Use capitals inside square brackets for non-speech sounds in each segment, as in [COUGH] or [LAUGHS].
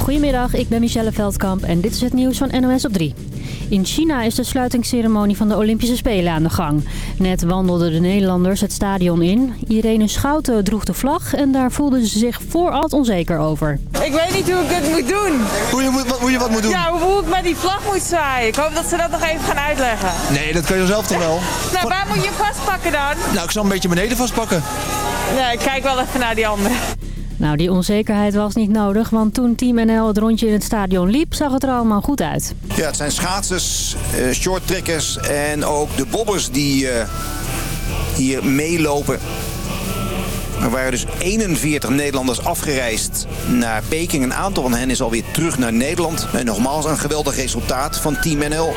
Goedemiddag, ik ben Michelle Veldkamp en dit is het nieuws van NOS op 3. In China is de sluitingsceremonie van de Olympische Spelen aan de gang. Net wandelden de Nederlanders het stadion in. Irene Schouten droeg de vlag en daar voelden ze zich vooral onzeker over. Ik weet niet hoe ik het moet doen. Hoe je, moet, wat, hoe je wat moet doen? Ja, hoe ik met die vlag moet zwaaien. Ik hoop dat ze dat nog even gaan uitleggen. Nee, dat kan je zelf toch wel? Nou, waar moet je vastpakken dan? Nou, ik zal een beetje beneden vastpakken. Ja, ik kijk wel even naar die andere. Nou, die onzekerheid was niet nodig, want toen Team NL het rondje in het stadion liep, zag het er allemaal goed uit. Ja, het zijn schaatsers, uh, shorttrekkers en ook de bobbers die uh, hier meelopen. Er waren dus 41 Nederlanders afgereisd naar Peking. Een aantal van hen is alweer terug naar Nederland. En nogmaals een geweldig resultaat van Team NL.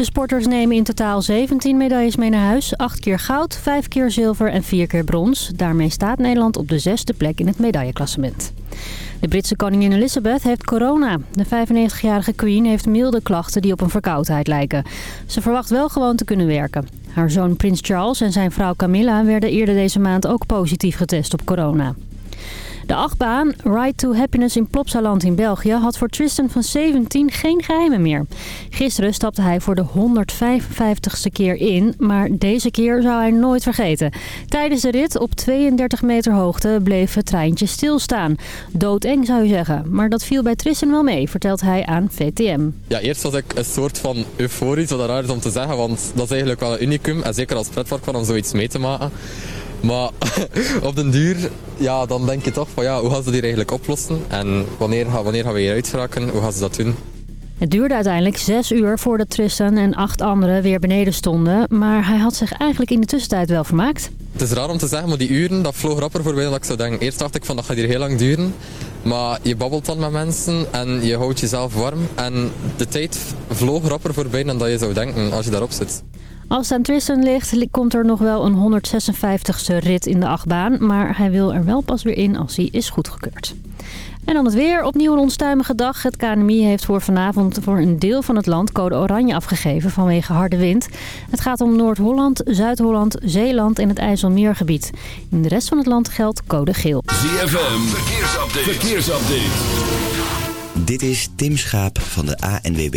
De sporters nemen in totaal 17 medailles mee naar huis. 8 keer goud, 5 keer zilver en 4 keer brons. Daarmee staat Nederland op de zesde plek in het medailleklassement. De Britse koningin Elizabeth heeft corona. De 95-jarige queen heeft milde klachten die op een verkoudheid lijken. Ze verwacht wel gewoon te kunnen werken. Haar zoon prins Charles en zijn vrouw Camilla werden eerder deze maand ook positief getest op corona. De achtbaan Ride to Happiness in Plopsaland in België had voor Tristan van 17 geen geheimen meer. Gisteren stapte hij voor de 155ste keer in, maar deze keer zou hij nooit vergeten. Tijdens de rit op 32 meter hoogte bleef het treintje stilstaan. Doodeng zou je zeggen, maar dat viel bij Tristan wel mee, vertelt hij aan VTM. Ja, eerst was ik een soort van euforisch, wat raar is om te zeggen, want dat is eigenlijk wel een unicum. En zeker als pretpark om zoiets mee te maken. Maar [LAUGHS] op den duur, ja, dan denk je toch van ja, hoe gaan ze die eigenlijk oplossen? En wanneer, wanneer gaan we hier uitvragen? Hoe gaan ze dat doen? Het duurde uiteindelijk zes uur voordat Tristan en acht anderen weer beneden stonden. Maar hij had zich eigenlijk in de tussentijd wel vermaakt. Het is raar om te zeggen, maar die uren, dat vloog rapper voorbij dan ik zou denken. Eerst dacht ik van dat gaat hier heel lang duren. Maar je babbelt dan met mensen en je houdt jezelf warm. En de tijd vloog rapper voorbij dan dat je zou denken als je daarop zit. Als het aan Tristan ligt, komt er nog wel een 156ste rit in de achtbaan. Maar hij wil er wel pas weer in als hij is goedgekeurd. En dan het weer. Opnieuw een onstuimige dag. Het KNMI heeft voor vanavond voor een deel van het land code oranje afgegeven vanwege harde wind. Het gaat om Noord-Holland, Zuid-Holland, Zeeland en het IJsselmeergebied. In de rest van het land geldt code geel. ZFM, verkeersupdate. verkeersupdate. Dit is Tim Schaap van de ANWB.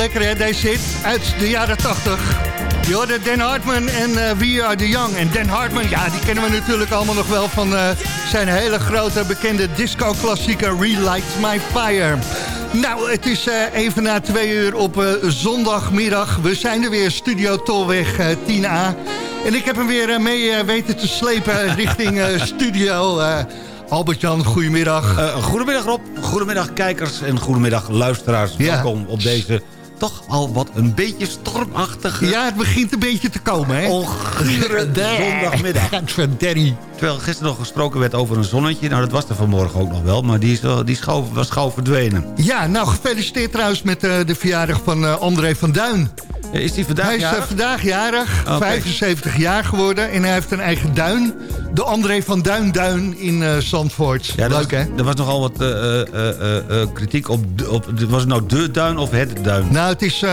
Lekker hè, deze hit uit de jaren 80. Je hoorde Dan Hartman en uh, We Are The Young. En Dan Hartman, ja, die kennen we natuurlijk allemaal nog wel van uh, zijn hele grote bekende disco-klassieker Relight My Fire. Nou, het is uh, even na twee uur op zondagmiddag. We zijn er weer, Studio Tolweg 10A. En ik heb hem weer mee weten te slepen richting studio... Albert-Jan, goedemiddag. Goedemiddag Rob, goedemiddag kijkers en goedemiddag luisteraars. Ja. Welkom op deze toch al wat een beetje stormachtige... Ja, het begint een beetje te komen, hè? Ongure zondagmiddag. Terwijl gisteren nog gesproken werd over een zonnetje. Nou, dat was er vanmorgen ook nog wel, maar die, is, die schouw, was gauw verdwenen. Ja, nou, gefeliciteerd trouwens met uh, de verjaardag van uh, André van Duin. Is hij vandaag Hij is jarig? vandaag jarig, okay. 75 jaar geworden. En hij heeft een eigen duin. De André van Duin Duin in uh, Zandvoort. Ja, Leuk, hè? Er was nogal wat uh, uh, kritiek op, op... Was het nou de duin of het duin? Nou, het is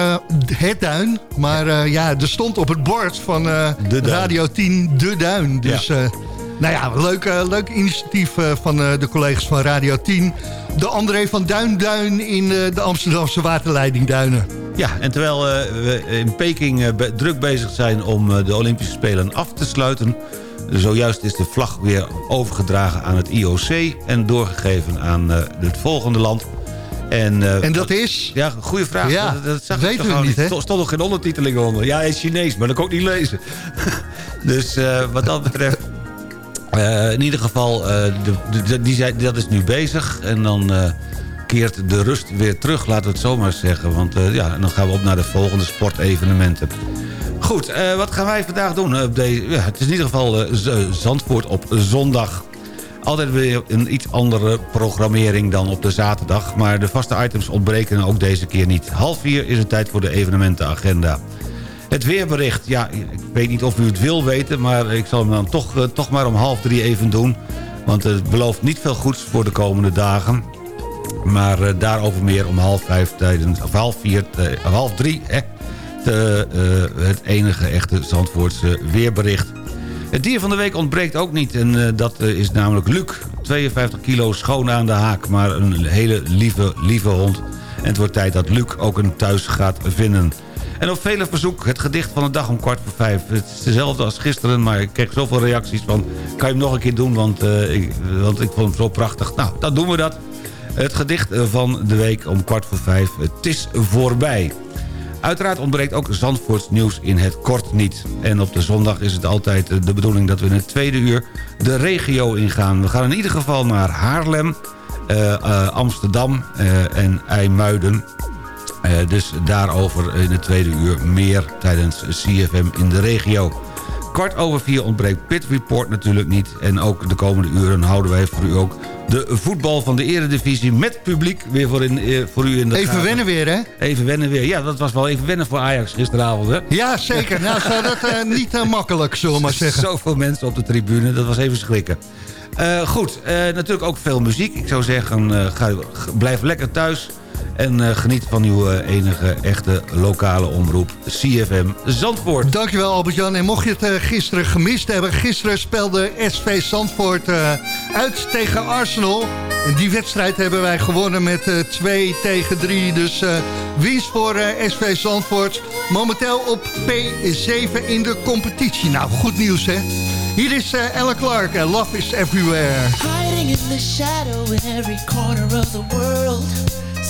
het duin. Maar ja, er stond op het bord van Radio 10 de duin. Dus... Ja. Nou ja, leuk, uh, leuk initiatief uh, van uh, de collega's van Radio 10. De André van Duin Duin in de Amsterdamse waterleiding Duinen. Ja, en terwijl we in Peking be druk bezig zijn om de Olympische Spelen af te sluiten... zojuist is de vlag weer overgedragen aan het IOC... en doorgegeven aan het volgende land... En, uh, en, dat is? Ja, goede vraag. Ja, dat, dat zag weten we niet. Er stond nog geen ondertiteling onder. Ja, hij is Chinees, maar dat kan ik ook niet lezen. [LAUGHS] dus uh, wat dat betreft... Uh, in ieder geval, uh, de, die zei, dat is nu bezig. En dan uh, keert de rust weer terug, laten we het zomaar zeggen. Want ja, dan gaan we op naar de volgende sportevenementen. Goed, wat gaan wij vandaag doen? Ja, het is in ieder geval Zandvoort op zondag. Altijd weer een iets andere programmering dan op de zaterdag. Maar de vaste items ontbreken ook deze keer niet. Half vier is het tijd voor de evenementenagenda. Het weerbericht, ja, ik weet niet of u het wil weten... maar ik zal hem dan toch, uh, toch maar om half drie even doen. Want het belooft niet veel goeds voor de komende dagen. Maar uh, daarover meer om half vijf tijdens... of half vier, uh, half drie, hè, het enige echte Zandvoortse weerbericht. Het dier van de week ontbreekt ook niet en dat is namelijk Luc. 52 kilo schoon aan de haak, maar een hele lieve, lieve hond. En het wordt tijd dat Luc ook een thuis gaat vinden... En op vele verzoek het gedicht van de dag om kwart voor vijf. Het is dezelfde als gisteren, maar ik kreeg zoveel reacties van... kan je hem nog een keer doen, want, uh, ik, want ik vond hem zo prachtig. Nou, dan doen we dat. Het gedicht van de week om kwart voor vijf. Het is voorbij. Uiteraard ontbreekt ook Zandvoorts nieuws in het kort niet. En op de zondag is het altijd de bedoeling dat we in het tweede uur de regio ingaan. We gaan in ieder geval naar Haarlem, Amsterdam en IJmuiden... Uh, dus daarover in het tweede uur meer tijdens CFM in de regio. Kwart over vier ontbreekt Pit Report natuurlijk niet. En ook de komende uren houden wij voor u ook de voetbal van de eredivisie... met publiek weer voor, in, voor u in de Even gaten. wennen weer, hè? Even wennen weer. Ja, dat was wel even wennen voor Ajax gisteravond, hè? Ja, zeker. nou, zou dat uh, [LAUGHS] niet uh, makkelijk, zullen we maar [LAUGHS] zeggen. Zoveel mensen op de tribune, dat was even schrikken. Uh, goed, natuurlijk ook veel muziek. Ik zou zeggen, ga, blijf lekker thuis... En uh, geniet van uw uh, enige echte lokale omroep CFM Zandvoort. Dankjewel Albert-Jan. En mocht je het uh, gisteren gemist hebben... gisteren speelde SV Zandvoort uit tegen Arsenal. En die wedstrijd hebben wij gewonnen met 2 tegen 3. Dus winst voor SV Zandvoort. Momenteel op P7 in de competitie. Nou, goed nieuws hè. Hier is Ella Clark en Love is Everywhere. Hiding in the shadow in every corner of the world.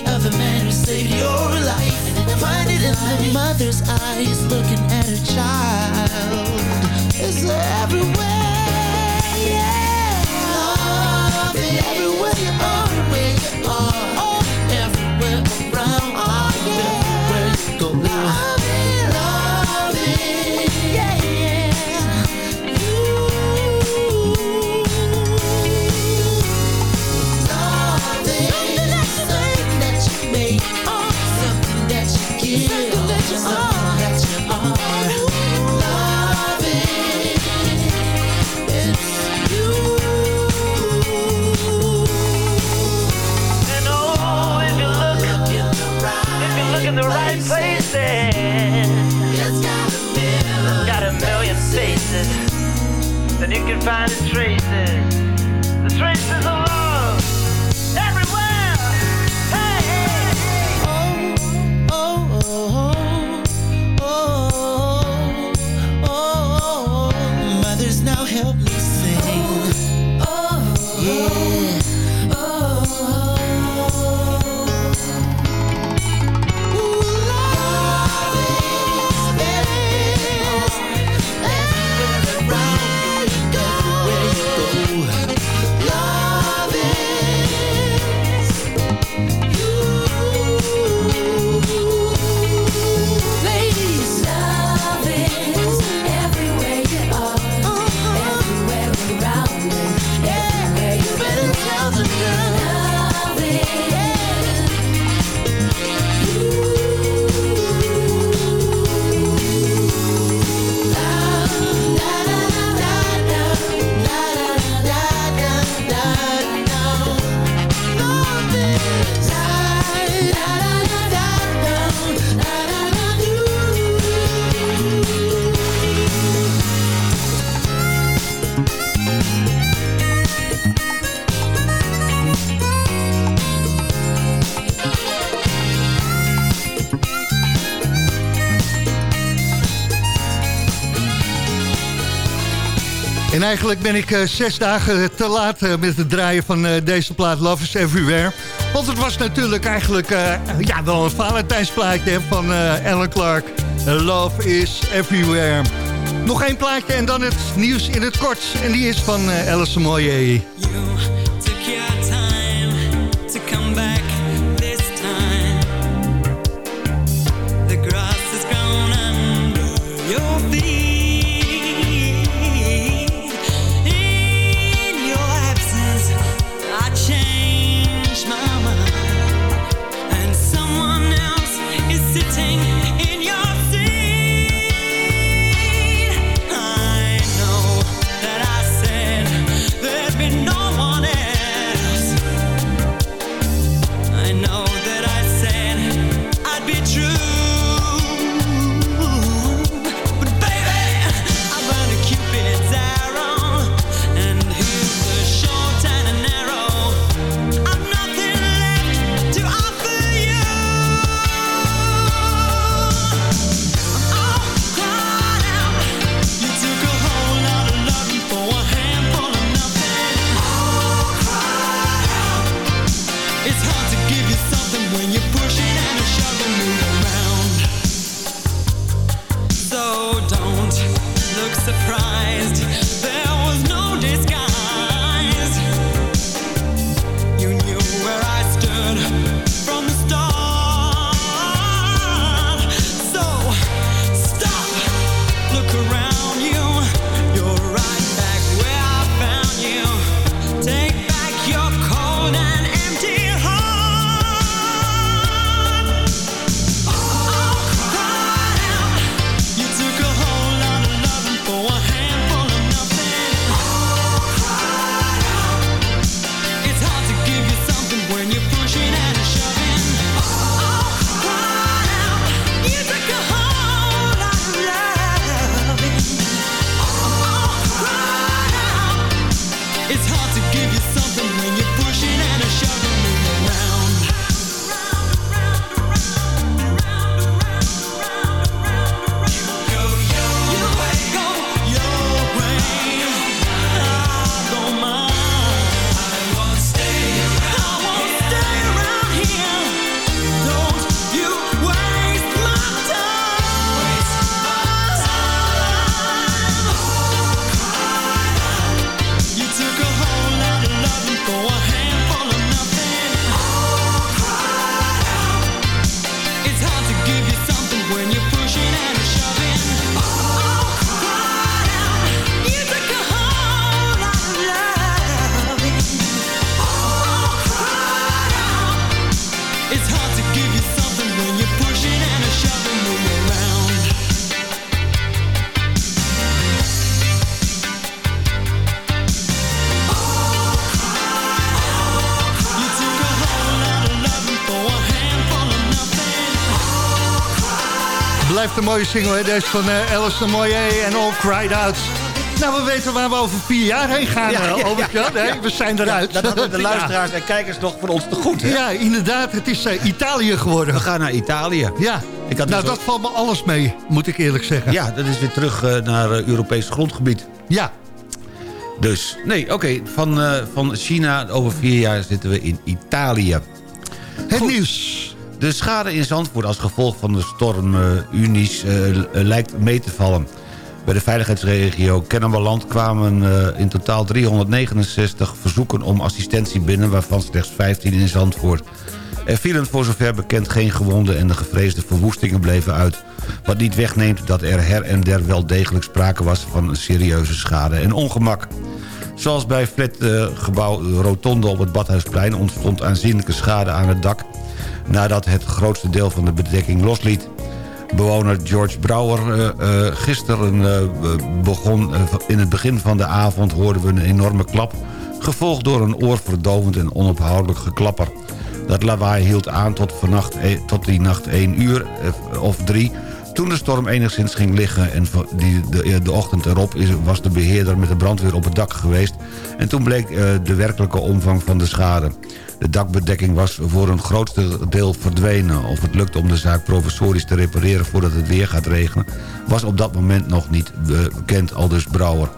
Of a man who saved your life. Find it in the mother's eyes looking at her child. It's everywhere, yeah. Love is everywhere find the traces. eigenlijk ben ik eh, zes dagen te laat eh, met het draaien van eh, deze plaat 'Love Is Everywhere. Want het was natuurlijk eigenlijk ja, wel een Valentijnsplaatje van Alan Clark. Love is Everywhere. Nog één plaatje en dan het nieuws in het kort. En die is van Alice Moyer. Een mooie single, hè? Deze van uh, Alice Moyer en All Cried Out. Nou, we weten waar we over vier jaar heen gaan, Ja, ja, ja, ja, Nee, ja. we zijn eruit. Dat hadden de [LAUGHS] luisteraars en kijkers nog van ons te goed. Hè? Ja, inderdaad. Het is eh, Italië geworden. We gaan naar Italië. Ja, Ik had nou dus dat valt me alles mee, moet ik eerlijk zeggen. Ja, dat is weer terug eh, naar eh, Europees grondgebied. Ja. Dus, nee, oké. van, eh, van China over vier jaar zitten we in Italië. Het nieuws. De schade in Zandvoort als gevolg van de storm eh, Unis eh, eh, lijkt mee te vallen. Bij de veiligheidsregio Kennemerland kwamen in totaal 369 verzoeken om assistentie binnen... waarvan slechts 15 in Zandvoort. Er vielen voor zover bekend geen gewonden en de gevreesde verwoestingen bleven uit. Wat niet wegneemt dat er her en der wel degelijk sprake was van serieuze schade en ongemak. Zoals bij flatgebouw Rotonde op het Badhuisplein ontstond aanzienlijke schade aan het dak... nadat het grootste deel van de bedekking losliet. Bewoner George Brouwer eh, eh, gisteren eh, begon... in het begin van de avond hoorden we een enorme klap... gevolgd door een oorverdovend en onophoudelijk geklapper. Dat lawaai hield aan tot, vannacht, eh, tot die nacht 1 uur of 3... Toen de storm enigszins ging liggen en de, ochtend erop was de beheerder met de brandweer op het dak geweest. En toen bleek eh, de werkelijke omvang van de schade. De dakbedekking was voor een grootste deel verdwenen. Of het lukte om de zaak provisorisch te repareren voordat het weer gaat regenen... was op dat moment nog niet bekend, al dus Brouwer.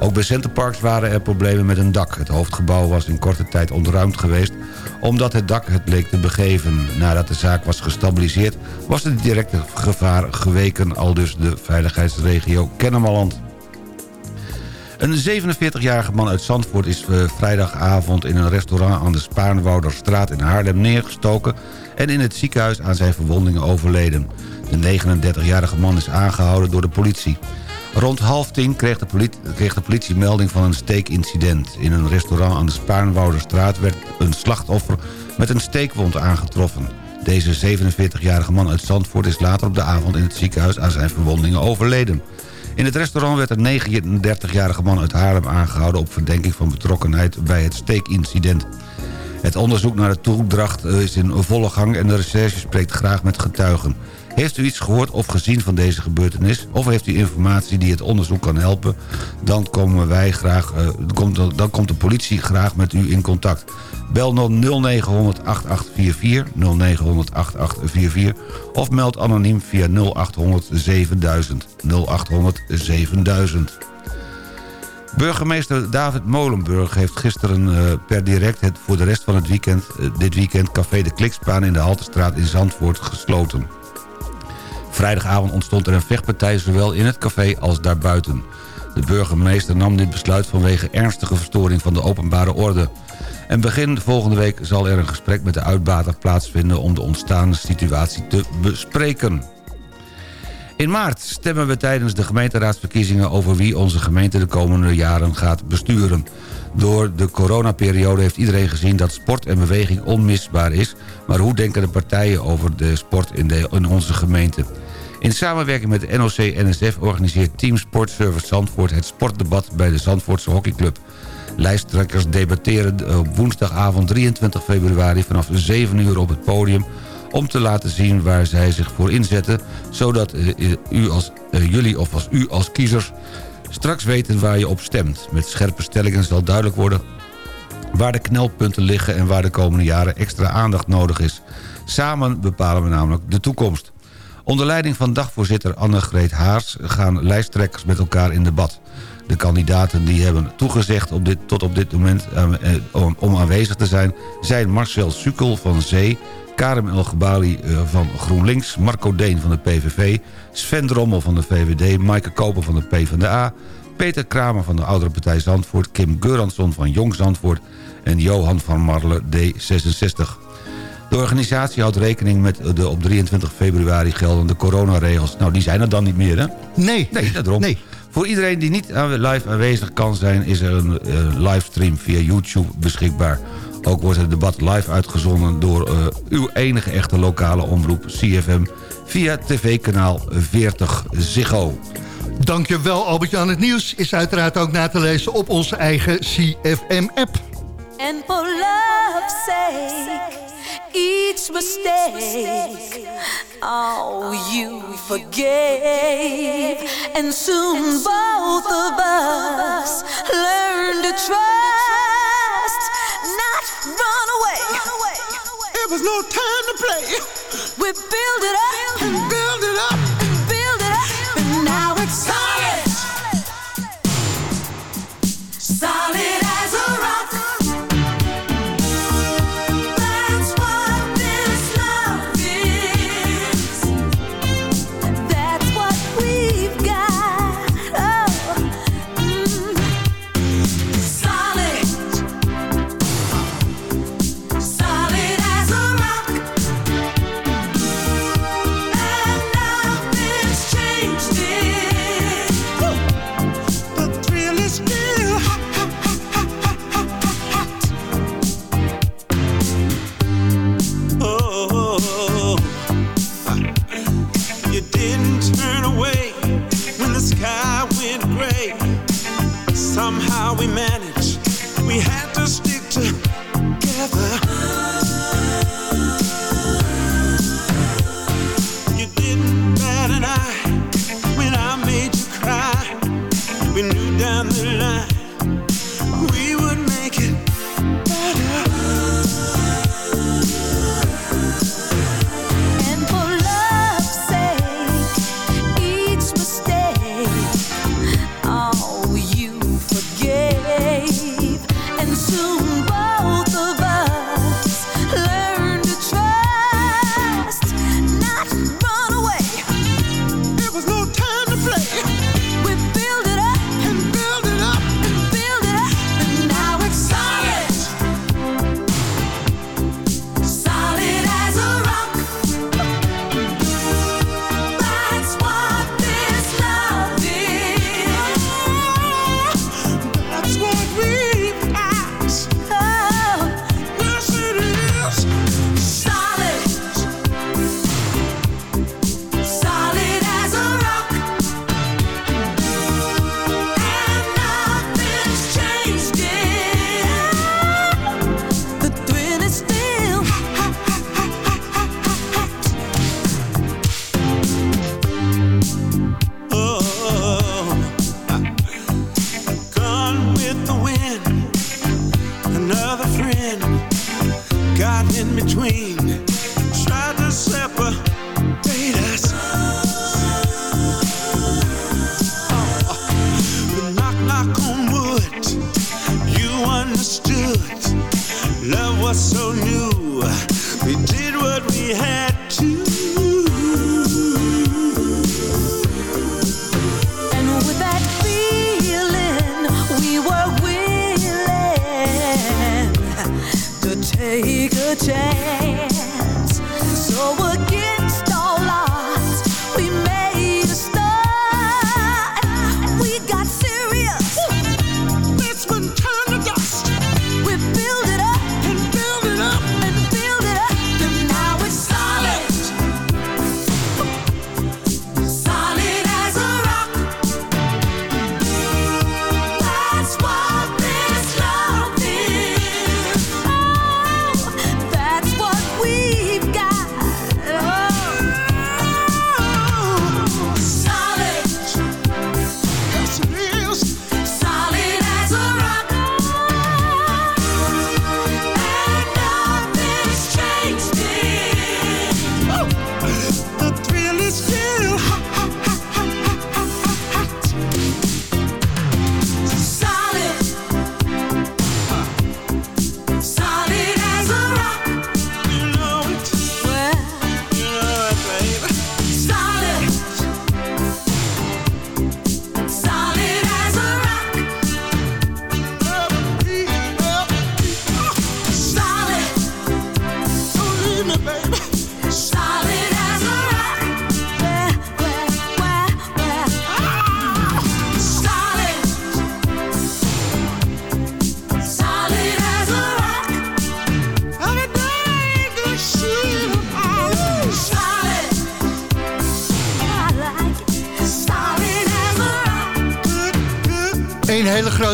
Ook bij Centerparks waren er problemen met een dak. Het hoofdgebouw was in korte tijd ontruimd geweest... omdat het dak het leek te begeven. Nadat de zaak was gestabiliseerd... was het directe gevaar geweken... al dus de veiligheidsregio Kennemerland. Een 47-jarige man uit Zandvoort is eh, vrijdagavond in een restaurant aan de Spaarnwouderstraat in Haarlem neergestoken en in het ziekenhuis aan zijn verwondingen overleden. De 39-jarige man is aangehouden door de politie. Rond half tien kreeg de, politie, kreeg de politie melding van een steekincident. In een restaurant aan de Spaarnwouderstraat werd een slachtoffer met een steekwond aangetroffen. Deze 47-jarige man uit Zandvoort is later op de avond in het ziekenhuis aan zijn verwondingen overleden. In het restaurant werd een 39-jarige man uit Haarlem aangehouden... op verdenking van betrokkenheid bij het steekincident. Het onderzoek naar de toedracht is in volle gang... en de recherche spreekt graag met getuigen. Heeft u iets gehoord of gezien van deze gebeurtenis... of heeft u informatie die het onderzoek kan helpen... dan, komen wij graag, eh, komt, dan komt de politie graag met u in contact. Bel dan 0900 8844 0900 8844 of meld anoniem via 0800 7000 0800 7000. Burgemeester David Molenburg heeft gisteren eh, per direct het voor de rest van het weekend, eh, dit weekend Café de Klikspaan in de Haltestraat in Zandvoort gesloten. Vrijdagavond ontstond er een vechtpartij zowel in het café als daarbuiten. De burgemeester nam dit besluit vanwege ernstige verstoring van de openbare orde. En begin volgende week zal er een gesprek met de uitbater plaatsvinden... om de ontstaande situatie te bespreken. In maart stemmen we tijdens de gemeenteraadsverkiezingen... over wie onze gemeente de komende jaren gaat besturen. Door de coronaperiode heeft iedereen gezien dat sport en beweging onmisbaar is... maar hoe denken de partijen over de sport in, de, in onze gemeente? In samenwerking met de NOC-NSF organiseert Team Sportservice Zandvoort... het sportdebat bij de Zandvoortse hockeyclub. Lijsttrekkers debatteren op woensdagavond 23 februari... vanaf 7 uur op het podium om te laten zien waar zij zich voor inzetten... zodat eh, u als, eh, jullie of als u als kiezers straks weten waar je op stemt. Met scherpe stellingen zal duidelijk worden waar de knelpunten liggen... en waar de komende jaren extra aandacht nodig is. Samen bepalen we namelijk de toekomst. Onder leiding van dagvoorzitter Annegreet Haars... gaan lijsttrekkers met elkaar in debat. De kandidaten die hebben toegezegd op dit, tot op dit moment eh, eh, om, aanwezig te zijn... zijn Marcel Sukkel van Zee, Karem El Gebali eh, van GroenLinks... Marco Deen van de PVV, Sven Drommel van de VVD... Maaike Koper van de PvdA... Peter Kramer van de Oudere Partij Zandvoort... Kim Geuransson van Jong Zandvoort... en Johan van Marle D66. De organisatie houdt rekening met de op 23 februari geldende coronaregels. Nou, die zijn er dan niet meer, hè? Nee. Nee, daarom. Voor iedereen die niet live aanwezig kan zijn... is er een eh, livestream via YouTube beschikbaar. Ook wordt het debat live uitgezonden door eh, uw enige echte lokale omroep CFM... via tv-kanaal 40 Ziggo. Dankjewel Albert-Jan. Het nieuws is uiteraard ook na te lezen op onze eigen CFM-app. And for love's sake, each mistake. Oh, you forgave, and soon both of us learned to trust, not run away. It was no time to play. We build it up.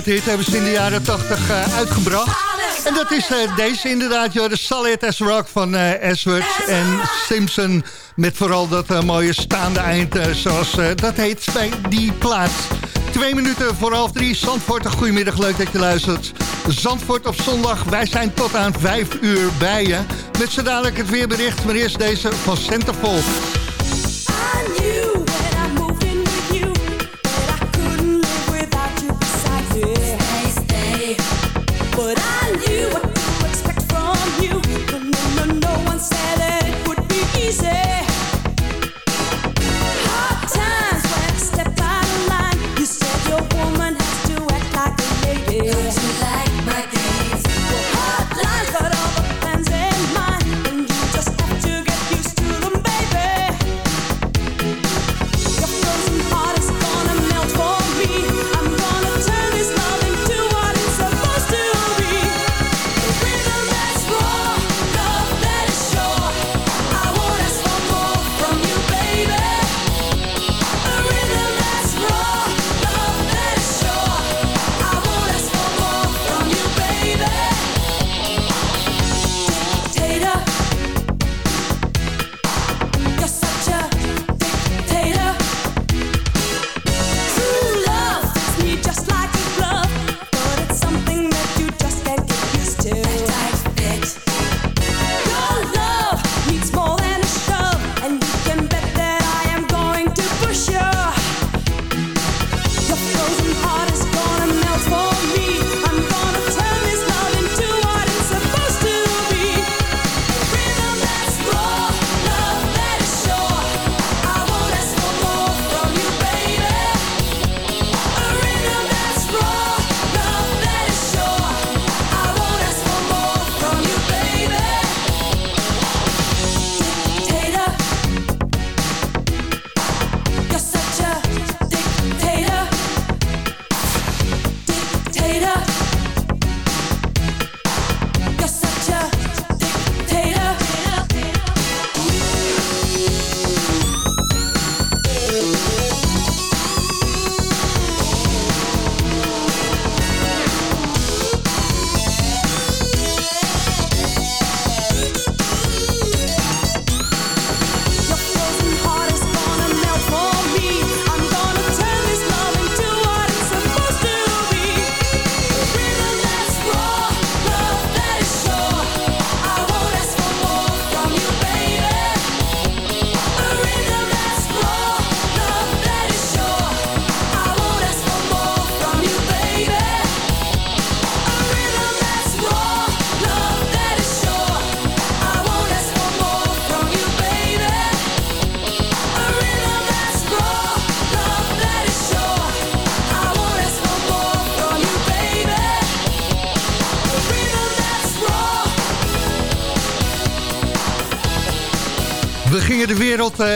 Dit hebben ze in de jaren 80 eh, uitgebracht. En dat is eh, deze inderdaad, joh, de Solid as Rock van eh, uh, Ashworth en Simpson. Met vooral dat mooie staande eind, zoals dat heet bij die plaats. Twee minuten voor half drie, Zandvoort, goedemiddag, leuk dat je luistert. Zandvoort op zondag, wij zijn tot aan vijf uur bij je. Met zo dadelijk het weerbericht, maar eerst deze van Centerfold.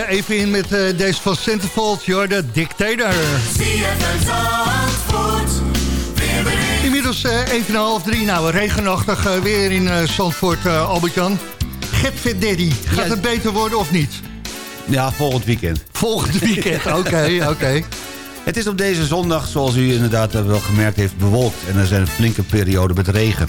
Even in met eh, deze van Centerfold. Jorda Dictator. Inmiddels eh, even en half drie. Nou, regenachtig eh, weer in eh, Zandvoort, eh, Albert-Jan. Get Daddy. Gaat Ja. het beter worden of niet? Ja, volgend weekend. Volgend weekend, [LAUGHS] oké, oké. Het is op deze zondag, zoals u inderdaad wel gemerkt heeft, bewolkt... en er zijn flinke perioden met regen.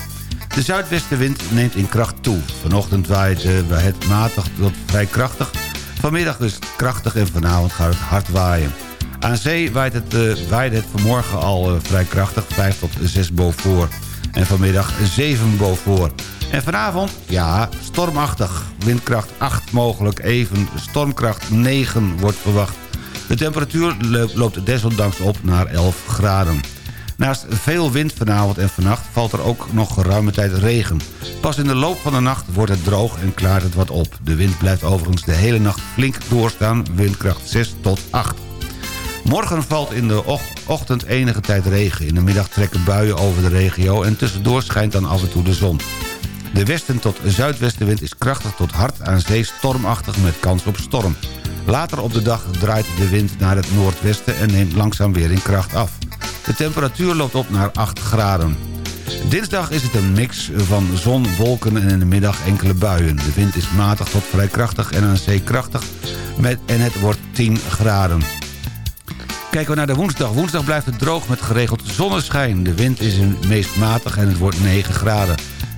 De zuidwestenwind neemt in kracht toe. Vanochtend waait het matig tot vrij krachtig. Vanmiddag is het krachtig en vanavond gaat het hard waaien. Aan zee waait het, eh, waaide het vanmorgen al eh, vrij krachtig, 5 tot 6 boven. En vanmiddag 7 boven. En vanavond, ja, stormachtig. Windkracht 8 mogelijk, even stormkracht 9 wordt verwacht. De temperatuur lo- loopt desondanks op naar 11 graden. Naast veel wind vanavond en vannacht valt er ook nog geruime tijd regen. Pas in de loop van de nacht wordt het droog en klaart het wat op. De wind blijft overigens de hele nacht flink doorstaan, windkracht 6 tot 8. Morgen valt in de och- ochtend enige tijd regen. In de middag trekken buien over de regio en tussendoor schijnt dan af en toe de zon. De westen tot zuidwestenwind is krachtig tot hard aan zee stormachtig met kans op storm. Later op de dag draait de wind naar het noordwesten en neemt langzaam weer in kracht af. De temperatuur loopt op naar 8 graden. Dinsdag is het een mix van zon, wolken en in de middag enkele buien. De wind is matig tot vrij krachtig en aan zee krachtig met, en het wordt 10 graden. Kijken we naar de woensdag. Woensdag blijft het droog met geregeld zonneschijn. De wind is meest matig en het wordt 9 graden.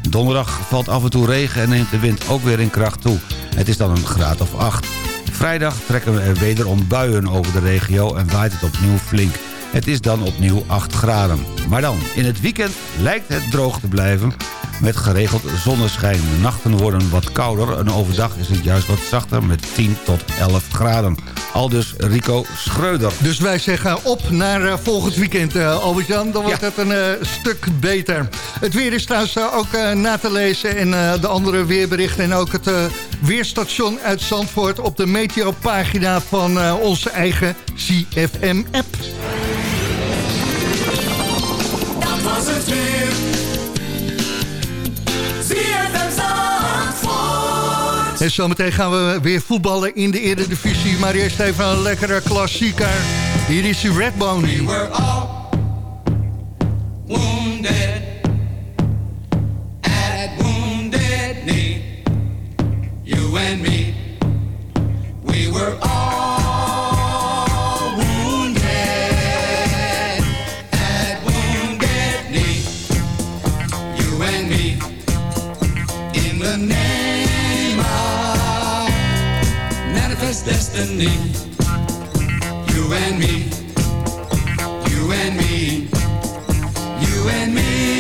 Donderdag valt af en toe regen en neemt de wind ook weer in kracht toe. Het is dan een graad of 8. Vrijdag trekken er wederom buien over de regio en waait het opnieuw flink. Het is dan opnieuw 8 graden. Maar dan, in het weekend lijkt het droog te blijven met geregeld zonneschijn. De nachten worden wat kouder en overdag is het juist wat zachter met 10 tot 11 graden. Aldus Rico Schreuder. Dus wij zeggen op naar eh, volgend weekend, eh, Albert-Jan. Dan wordt het een eh, stuk beter. Het weer is trouwens ook na te lezen in eh, de andere weerberichten... en ook het weerstation uit Zandvoort op de meteopagina van onze eigen CFM-app. Was het weer. En zometeen gaan we weer voetballen in de Eredivisie. Maar eerst even een lekkere klassieker. Hier is die Redbone. We were all wounded at wounded knee. You and me. Destiny. You and me. You and me. You and me.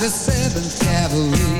The seventh cavalry.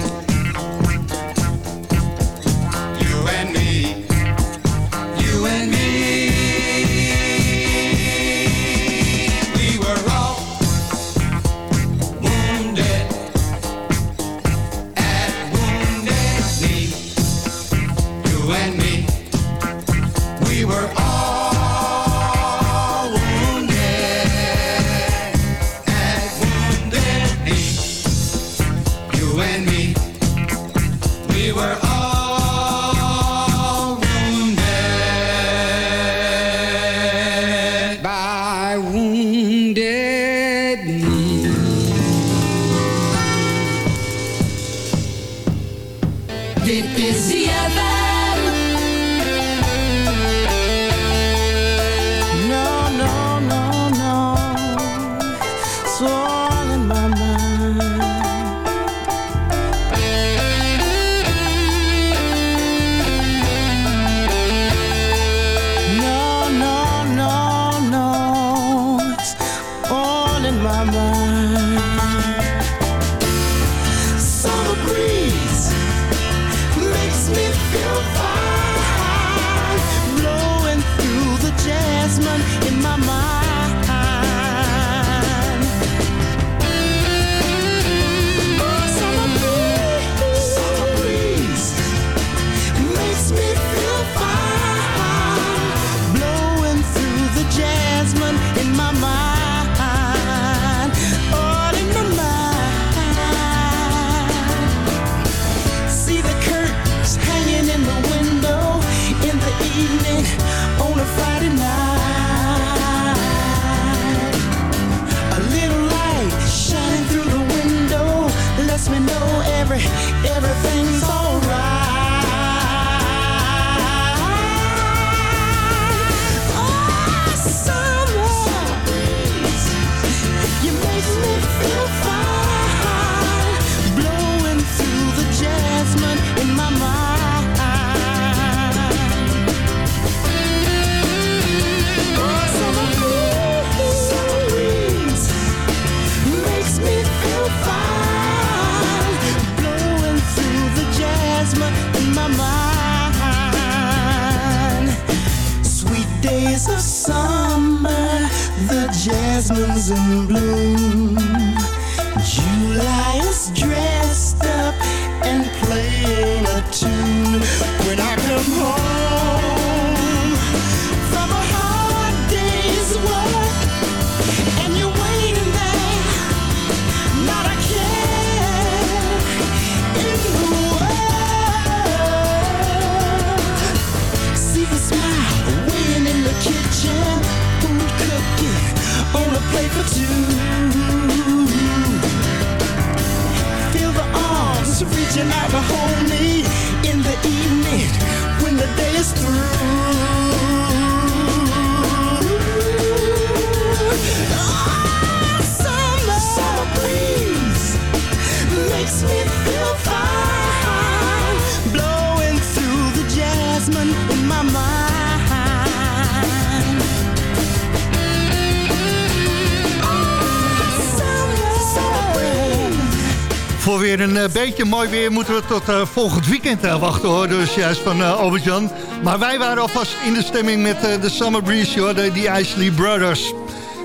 Voor weer een eh, beetje mooi weer moeten we tot eh, volgend weekend eh, wachten hoor. Dus juist van uh, Albert-Jan. Maar wij waren alvast in de stemming met de Summer Breeze, hoor, die Isley Brothers.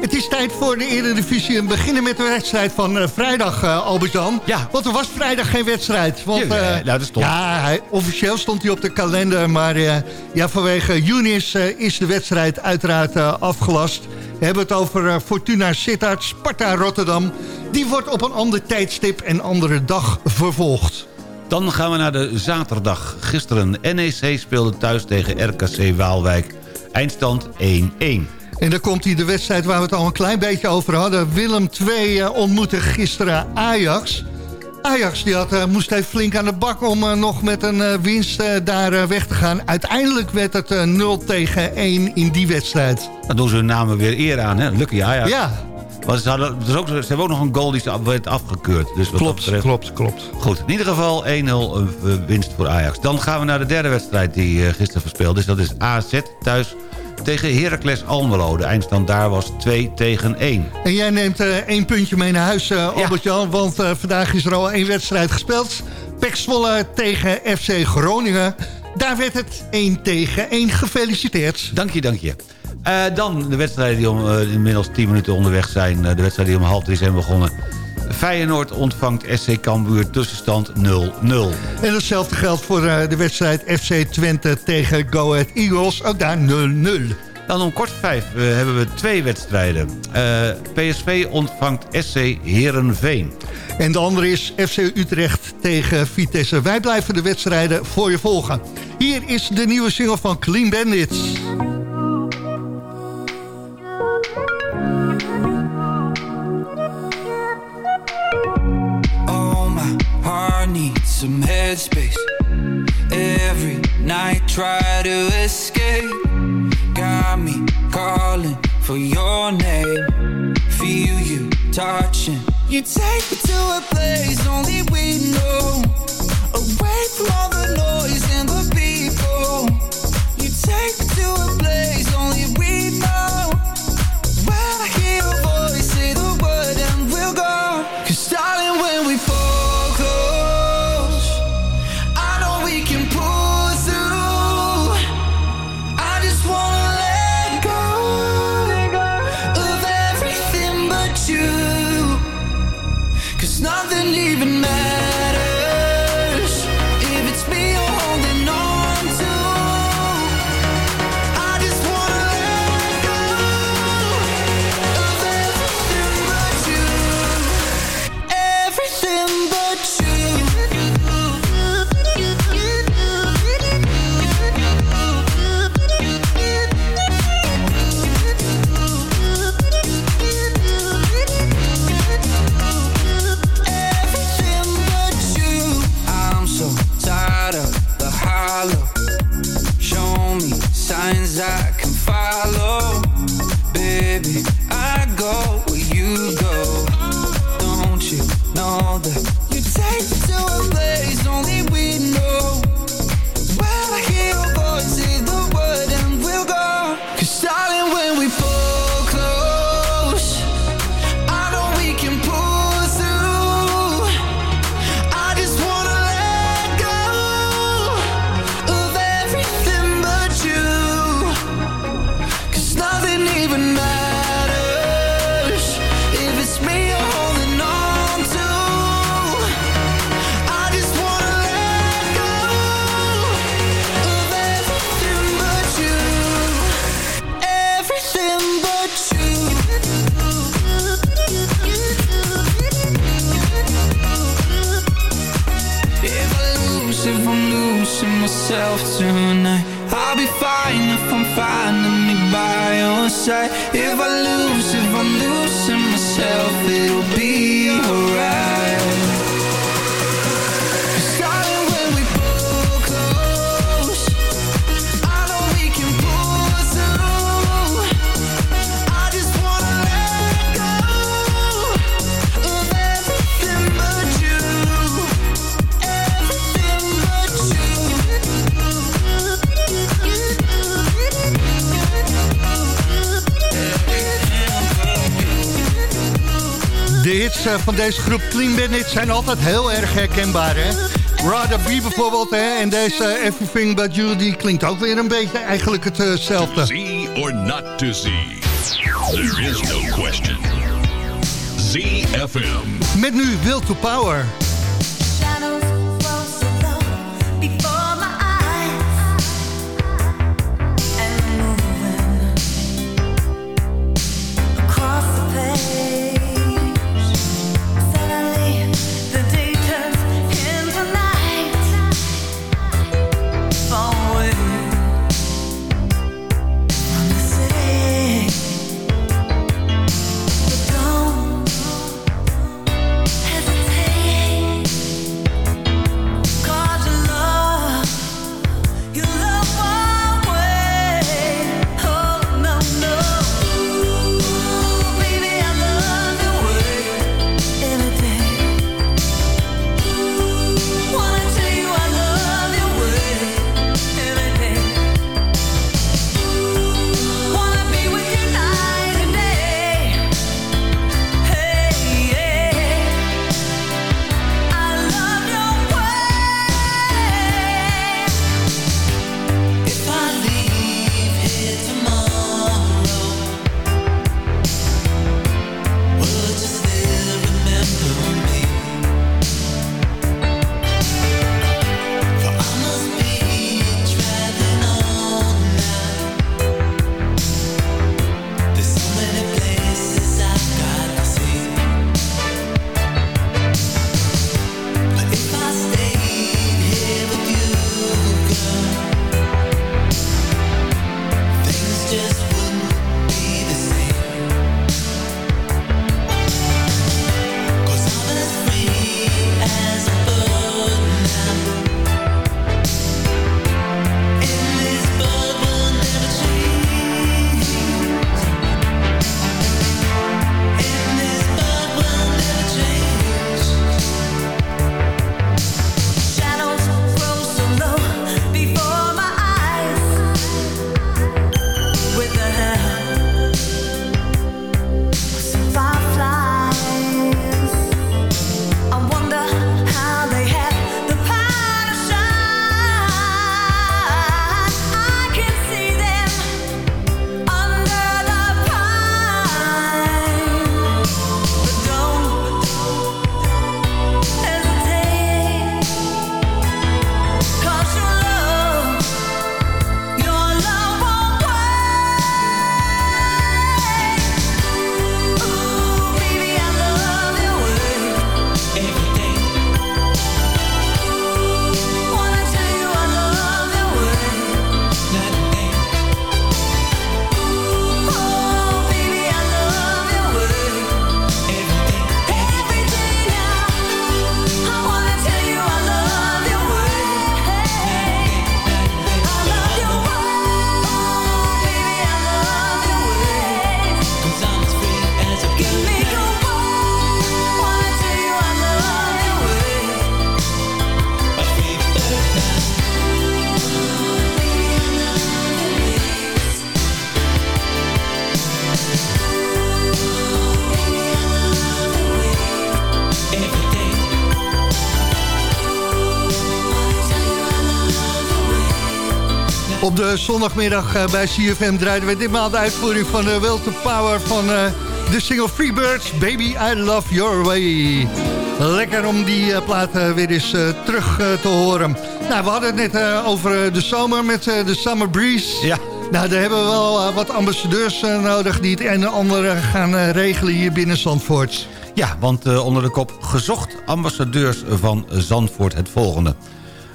Het is tijd voor de Eredivisie. We beginnen met de wedstrijd van eh, vrijdag, eh, Albert-Jan. Ja. Want er was vrijdag geen wedstrijd. Want, Ja, ja, eh, nou, dat is top. Ja, hij, officieel stond hij op de kalender. Maar ja, vanwege Junis is de wedstrijd uiteraard afgelast. We hebben het over Fortuna Sittard, Sparta Rotterdam. Die wordt op een ander tijdstip en andere dag vervolgd. Dan gaan we naar de zaterdag. Gisteren NEC speelde thuis tegen RKC Waalwijk. Eindstand 1-1. En dan komt hij de wedstrijd waar we het al een klein beetje over hadden. Willem II eh, ontmoette gisteren Ajax. Ajax die had, eh, moest even flink aan de bak om eh, nog met een winst daar weg te gaan. Uiteindelijk werd het eh, 0 tegen 1 in die wedstrijd. Dan doen ze hun namen weer eer aan, hè? Lucky Ajax. Ja. Want ze, hadden, ook, ze hebben ook nog een goal die ze werd afgekeurd. Dus wat Klopt, betreft- klopt, klopt. Goed, in ieder geval 1-0 eh, winst voor Ajax. Dan gaan we naar de derde wedstrijd die gisteren verspeeld is. Dat is AZ thuis tegen Heracles Almelo. De eindstand daar was 2 tegen 1. En jij neemt eh, één puntje mee naar huis, eh, Albert-Jan. Want eh, vandaag is er al één wedstrijd gespeeld. Pek Zwolle tegen FC Groningen. Daar werd het 1 tegen 1 gefeliciteerd. Dank je, dank je. Dan de wedstrijden die om, inmiddels 10 minuten onderweg zijn. De wedstrijden die om half drie zijn begonnen. Feyenoord ontvangt SC Cambuur tussenstand 0-0. En hetzelfde geldt voor eh, de wedstrijd FC Twente tegen Go Ahead Eagles. Ook daar 0-0. Dan om kort vijf eh, hebben we twee wedstrijden. Eh, PSV ontvangt SC Herenveen. En de andere is FC Utrecht tegen Vitesse. Wij blijven de wedstrijden voor je volgen. Hier is de nieuwe single van Clean Bandits. Some headspace. Every night, try to escape. Got me calling for your name. Feel you touching. You take me to a place only we know. Away from all the noise shy if I lose Eh, van deze groep Clean Bandits zijn altijd heel erg herkenbaar, hè? Rather Be bijvoorbeeld, hè? En deze Everything But You, die klinkt ook weer een beetje eigenlijk hetzelfde. Eh, see or not to see, there is no question. ZFM. Met nu Will to Power. Eh, zondagmiddag eh, bij CFM draaiden we ditmaal de uitvoering van uh, Will to Power van de single Freebirds, Baby I Love Your Way. Lekker om die platen weer eens terug te horen. Nou, we hadden het net over de zomer met de Summer Breeze. Ja. Nou, daar hebben we wel wat ambassadeurs nodig die het een en gaan regelen hier binnen Zandvoort. Ja, want onder de kop gezocht ambassadeurs van Zandvoort het volgende.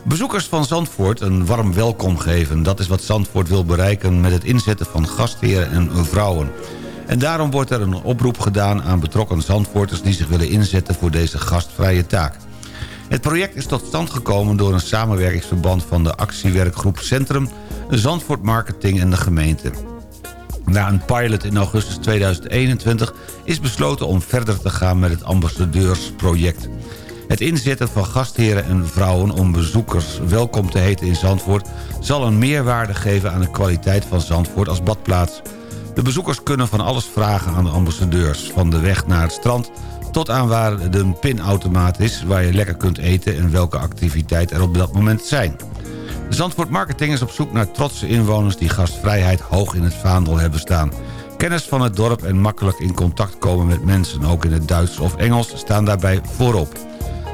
Bezoekers van Zandvoort een warm welkom geven. Dat is wat Zandvoort wil bereiken met het inzetten van gastheren en vrouwen. En daarom wordt er een oproep gedaan aan betrokken Zandvoorters... die zich willen inzetten voor deze gastvrije taak. Het project is tot stand gekomen door een samenwerkingsverband... van de actiewerkgroep Centrum, Zandvoort Marketing en de gemeente. Na een pilot in augustus 2021 is besloten om verder te gaan met het ambassadeursproject. Het inzetten van gastheren en vrouwen om bezoekers welkom te heten in Zandvoort... zal een meerwaarde geven aan de kwaliteit van Zandvoort als badplaats. De bezoekers kunnen van alles vragen aan de ambassadeurs. Van de weg naar het strand tot aan waar de pinautomaat is... waar je lekker kunt eten en welke activiteiten er op dat moment zijn. Zandvoort Marketing is op zoek naar trotse inwoners... die gastvrijheid hoog in het vaandel hebben staan. Kennis van het dorp en makkelijk in contact komen met mensen... ook in het Duits of Engels, staan daarbij voorop.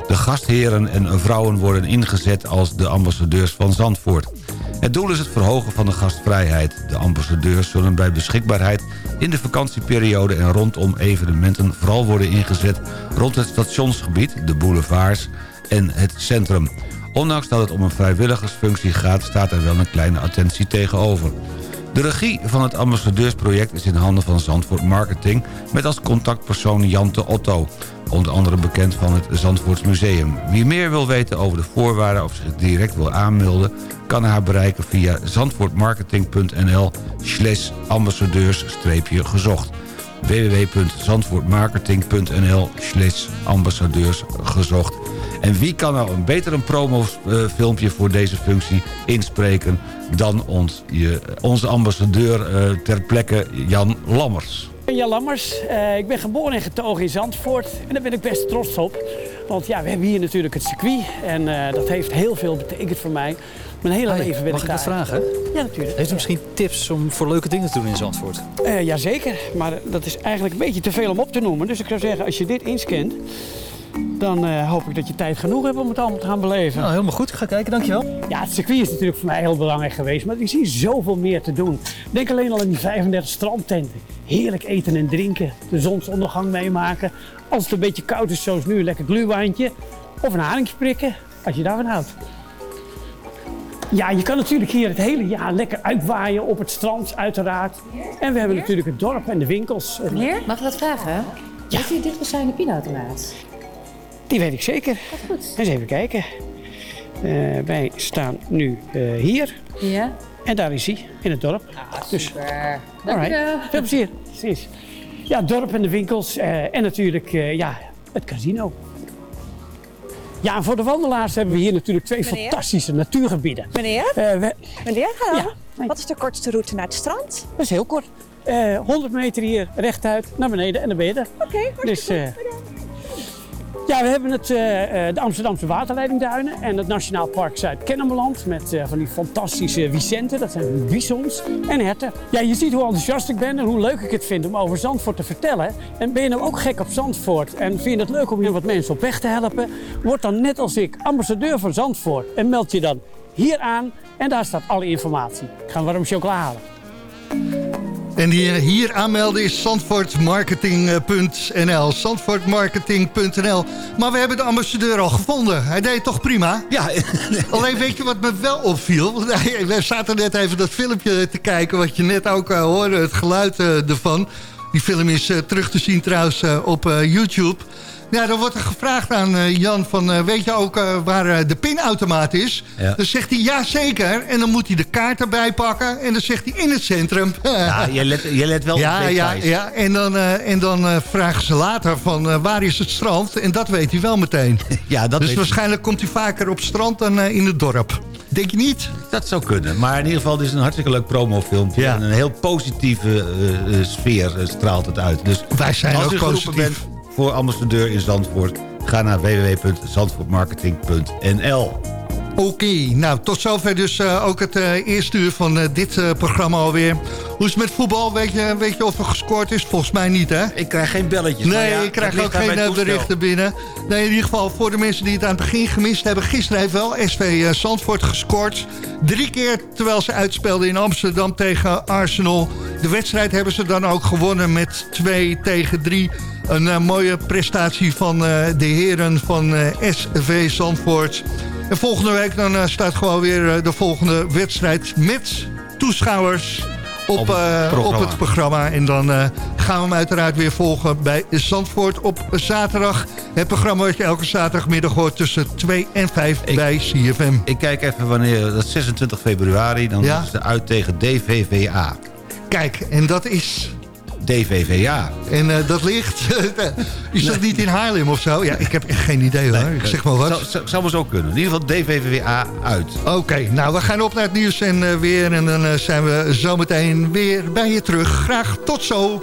De gastheren en vrouwen worden ingezet als de ambassadeurs van Zandvoort. Het doel is het verhogen van de gastvrijheid. De ambassadeurs zullen bij beschikbaarheid in de vakantieperiode en rondom evenementen vooral worden ingezet rond het stationsgebied, de boulevards en het centrum. Ondanks dat het om een vrijwilligersfunctie gaat, staat er wel een kleine attentie tegenover. De regie van het ambassadeursproject is in handen van Zandvoort Marketing... met als contactpersoon Jante Otto, onder andere bekend van het Zandvoorts Museum. Wie meer wil weten over de voorwaarden of zich direct wil aanmelden... kan haar bereiken via zandvoortmarketing.nl slash ambassadeurs-gezocht www.zandvoortmarketing.nl slash ambassadeursgezocht. En wie kan nou een beter een promofilmpje voor deze functie inspreken... dan ons, je, onze ambassadeur eh, ter plekke Jan Lammers. Ik ben Jan Lammers. Eh, ik ben geboren en getogen in Zandvoort. En daar ben ik best trots op. Want ja, we hebben hier natuurlijk het circuit. En eh, dat heeft heel veel betekend voor mij. Mijn hele Hi, leven ben mag ik daar. vragen? Ja, natuurlijk. Heeft u misschien tips om voor leuke dingen te doen in Zandvoort? Eh, jazeker, maar dat is eigenlijk een beetje te veel om op te noemen. Dus ik zou zeggen, als je dit inscant, dan eh, hoop ik dat je tijd genoeg hebt om het allemaal te gaan beleven. Nou, helemaal goed. Ik ga kijken, dankjewel. Ja, het circuit is natuurlijk voor mij heel belangrijk geweest, maar ik zie zoveel meer te doen. Denk alleen al aan die 35 strandtenten. Heerlijk eten en drinken, de zonsondergang meemaken. Als het een beetje koud is zoals nu, een lekker gluwijntje. Of een haringje prikken, als je daarvan houdt. Ja, je kan natuurlijk hier het hele jaar lekker uitwaaien op het strand, uiteraard. En we hebben natuurlijk het dorp en de winkels. Meneer, mag ik wat vragen? Ja. Weet u dichtbijzijnde pinautomaat? Die weet ik zeker. goed. Eens even kijken. Eh, wij staan nu eh, hier. Ja. En daar is hij, in het dorp. dus, Super. alright. Dankjewel. Veel plezier. Precies. Ja, het dorp en de winkels. eh, en natuurlijk eh, ja, het casino. Ja, en voor de wandelaars hebben we hier natuurlijk twee Meneer? fantastische natuurgebieden. Meneer? Eh, we- Meneer, hallo. Wat is de kortste route naar het strand? dat is heel kort. Eh 100 meter hier rechtuit naar beneden en dan ben je er. Oké, Dus, eh, ja, we hebben het, eh, eh, de Amsterdamse waterleidingduinen en het Nationaal Park Zuid-Kennemerland met eh, van die fantastische Vicenten, dat zijn bisons en herten. Ja, je ziet hoe enthousiast ik ben en hoe leuk ik het vind om over Zandvoort te vertellen. En ben je nou ook gek op Zandvoort en vind je het leuk om hier wat mensen op weg te helpen? Word dan net als ik ambassadeur van Zandvoort en meld je dan hier aan en daar staat alle informatie. Ik ga een warm chocola halen. En die hier aanmelden is zandvoortmarketing.nl. Zandvoortmarketing.nl. Maar we hebben de ambassadeur al gevonden. Hij deed het toch prima? Ja. [LAUGHS] Alleen weet je wat me wel opviel? We zaten net even dat filmpje te kijken... wat je net ook eh, hoorde, het geluid eh, ervan. Die film is eh, terug te zien trouwens op YouTube... Ja, dan wordt er gevraagd aan eh, Jan van, eh, weet je ook eh, waar de pinautomaat is? Ja. Dan zegt hij, ja zeker. En dan moet hij de kaart erbij pakken. En dan zegt hij, in het centrum. Ja, je let, je let wel ja, op ja, details. ja. En dan, en dan vragen ze later van, waar is het strand? En dat weet hij wel meteen. [LAUGHS] Ja, dat dus hij. waarschijnlijk komt hij vaker op strand dan in het dorp. Denk je niet? Dat zou kunnen. Maar in ieder geval, dit is een hartstikke leuk promofilmpje. Ja. En een heel positieve sfeer straalt het uit. Dus Wij zijn ook positief. bent voor ambassadeur in Zandvoort... ga naar www.zandvoortmarketing.nl Oké, nou tot zover dus eh, ook het eh, eerste uur van eh, dit eh, programma alweer. Hoe is het met voetbal? Weet je, weet je of er gescoord is? Volgens mij niet, hè? Ik krijg geen belletjes. Nee, ja, ik krijg ook geen berichten binnen. Nee, in ieder geval voor de mensen die het aan het begin gemist hebben. Gisteren heeft wel SV Zandvoort gescoord. Drie keer terwijl ze uitspeelden in Amsterdam tegen Arsenal. De wedstrijd hebben ze dan ook gewonnen met 2 tegen 3. Een eh, mooie prestatie van eh, de heren van eh, SV Zandvoort. En volgende week dan staat gewoon weer de volgende wedstrijd met toeschouwers op, Op het programma. op het programma. En dan gaan we hem uiteraard weer volgen bij Zandvoort op zaterdag. Het programma wat je elke zaterdagmiddag hoort tussen 2 en 5 bij CFM. Ik kijk even wanneer, dat is 26 februari, dan Ja. is het uit tegen DVVA. Kijk, en dat is... DVVA. En eh, dat ligt... [LAUGHS] is dat niet in Haarlem of zo? Ja, ik heb echt geen idee hoor. ik zeg maar wat. Zou, zou, maar zo kunnen. In ieder geval DVVA uit. Oké, nou we gaan op naar het nieuws en eh, weer. En dan eh, zijn we zometeen weer bij je terug. Graag tot zo.